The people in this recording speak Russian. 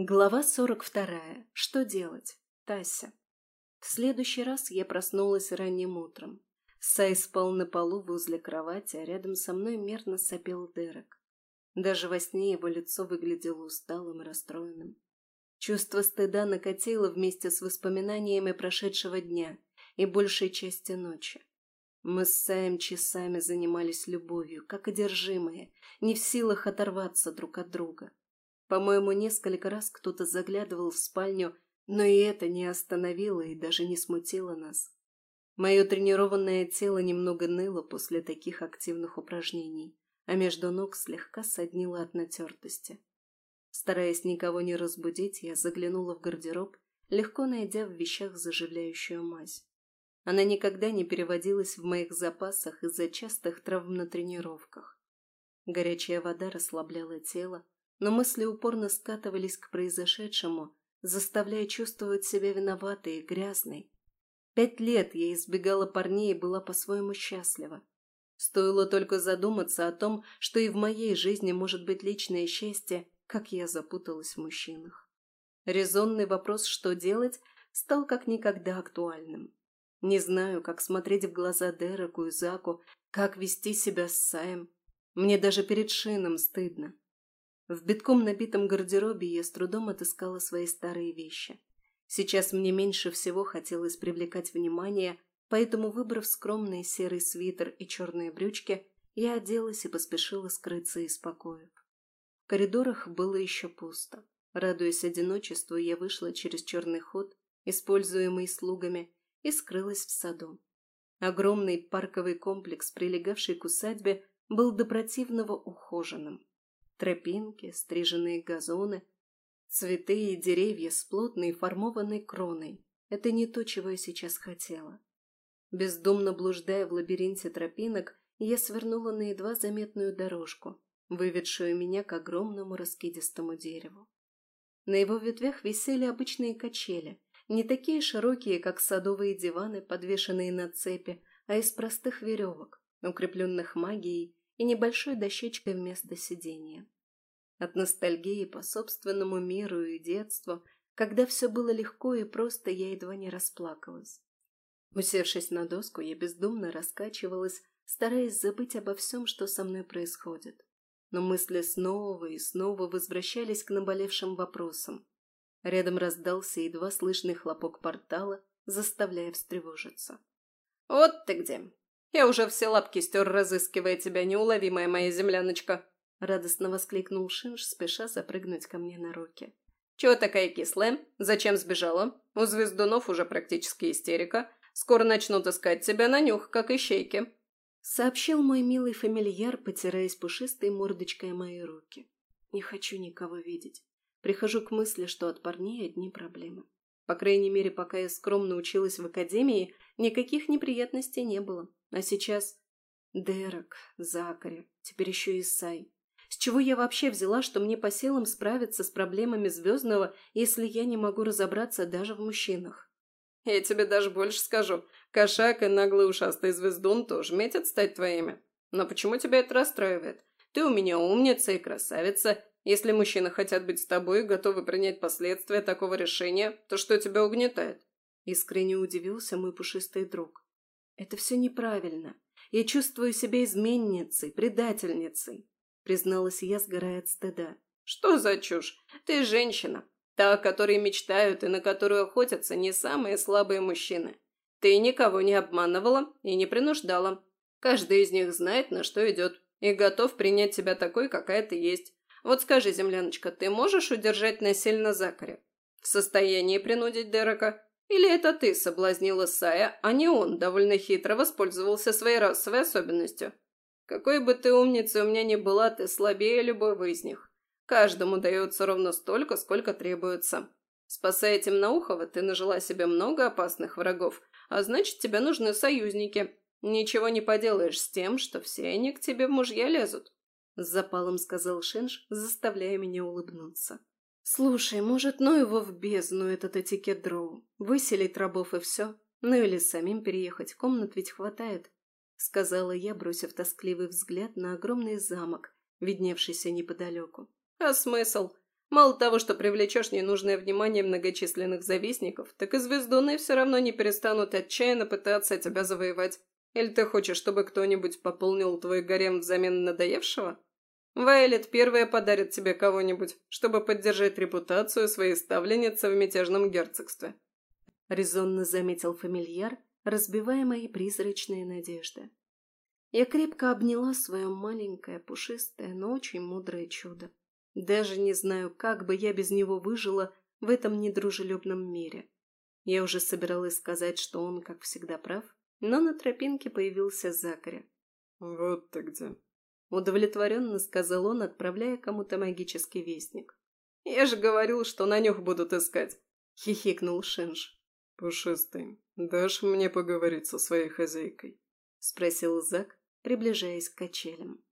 Глава сорок вторая. Что делать? Тася. В следующий раз я проснулась ранним утром. Сай спал на полу возле кровати, а рядом со мной мерно сопел Дерек. Даже во сне его лицо выглядело усталым и расстроенным. Чувство стыда накатило вместе с воспоминаниями прошедшего дня и большей части ночи. Мы с Саем часами занимались любовью, как одержимые, не в силах оторваться друг от друга. По-моему, несколько раз кто-то заглядывал в спальню, но и это не остановило и даже не смутило нас. Мое тренированное тело немного ныло после таких активных упражнений, а между ног слегка соднило от натертости. Стараясь никого не разбудить, я заглянула в гардероб, легко найдя в вещах заживляющую мазь. Она никогда не переводилась в моих запасах из-за частых травм на тренировках. Горячая вода расслабляла тело, но мысли упорно скатывались к произошедшему, заставляя чувствовать себя виноватой и грязной. Пять лет я избегала парней и была по-своему счастлива. Стоило только задуматься о том, что и в моей жизни может быть личное счастье, как я запуталась в мужчинах. Резонный вопрос «что делать?» стал как никогда актуальным. Не знаю, как смотреть в глаза Дереку и Заку, как вести себя с Саем. Мне даже перед Шином стыдно. В битком набитом гардеробе я с трудом отыскала свои старые вещи. Сейчас мне меньше всего хотелось привлекать внимание, поэтому, выбрав скромный серый свитер и черные брючки, я оделась и поспешила скрыться из покоев. В коридорах было еще пусто. Радуясь одиночеству, я вышла через черный ход, используемый слугами, и скрылась в саду. Огромный парковый комплекс, прилегавший к усадьбе, был до противного ухоженным. Тропинки, стриженные газоны, цветы и деревья с плотной формованной кроной. Это не то, чего я сейчас хотела. Бездумно блуждая в лабиринте тропинок, я свернула на едва заметную дорожку, выведшую меня к огромному раскидистому дереву. На его ветвях висели обычные качели, не такие широкие, как садовые диваны, подвешенные на цепи, а из простых веревок, укрепленных магией и небольшой дощечкой вместо сидения. От ностальгии по собственному миру и детству, когда все было легко и просто, я едва не расплакалась. Усевшись на доску, я бездумно раскачивалась, стараясь забыть обо всем, что со мной происходит. Но мысли снова и снова возвращались к наболевшим вопросам. Рядом раздался едва слышный хлопок портала, заставляя встревожиться. «Вот ты где! Я уже все лапки стер, разыскивая тебя, неуловимая моя земляночка!» Радостно воскликнул Шинж, спеша запрыгнуть ко мне на руки. «Чего такая кислая? Зачем сбежала? У звездунов уже практически истерика. Скоро начнут искать тебя на нюх, как ищейки», — сообщил мой милый фамильяр, потираясь пушистой мордочкой мои руки. «Не хочу никого видеть. Прихожу к мысли, что от парней одни проблемы. По крайней мере, пока я скромно училась в академии, никаких неприятностей не было. А сейчас... Дерек, Закари, теперь еще и Сай. С чего я вообще взяла, что мне по силам справиться с проблемами Звездного, если я не могу разобраться даже в мужчинах? Я тебе даже больше скажу. Кошак и наглый ушастый звездун тоже метят стать твоими. Но почему тебя это расстраивает? Ты у меня умница и красавица. Если мужчины хотят быть с тобой и готовы принять последствия такого решения, то что тебя угнетает? Искренне удивился мой пушистый друг. Это все неправильно. Я чувствую себя изменницей, предательницей призналась я, сгорая от стыда. «Что за чушь? Ты женщина. Та, о которой мечтают и на которую охотятся не самые слабые мужчины. Ты никого не обманывала и не принуждала. Каждый из них знает, на что идет, и готов принять тебя такой, какая ты есть. Вот скажи, земляночка, ты можешь удержать насильно Закаря? В состоянии принудить Дерека? Или это ты соблазнила Сая, а не он довольно хитро воспользовался своей расовой особенностью? Какой бы ты умницей у меня ни была, ты слабее любого из них. Каждому дается ровно столько, сколько требуется. Спасая Темноухова, ты нажила себе много опасных врагов, а значит, тебе нужны союзники. Ничего не поделаешь с тем, что все они к тебе в мужья лезут. С запалом сказал Шинж, заставляя меня улыбнуться. «Слушай, может, ну его в бездну этот этикет дроу? Выселить рабов и все? Ну или самим переехать, комнат ведь хватает сказала я, бросив тоскливый взгляд на огромный замок, видневшийся неподалеку. «А смысл? Мало того, что привлечешь ненужное внимание многочисленных завистников, так и звездуны все равно не перестанут отчаянно пытаться тебя завоевать. Или ты хочешь, чтобы кто-нибудь пополнил твой гарем взамен надоевшего? Вайлет первая подарит тебе кого-нибудь, чтобы поддержать репутацию своей ставленницы в мятежном герцогстве. Резонно заметил фамильяр, разбивая мои призрачные надежды. Я крепко обняла свое маленькое, пушистое, но очень мудрое чудо. Даже не знаю, как бы я без него выжила в этом недружелюбном мире. Я уже собиралась сказать, что он, как всегда, прав, но на тропинке появился Закаря. «Вот ты где!» Удовлетворенно сказал он, отправляя кому-то магический вестник. «Я же говорил, что на нюх будут искать!» — хихикнул Шинж. «Пушистый, дашь мне поговорить со своей хозяйкой?» — спросил Зак, приближаясь к качелям.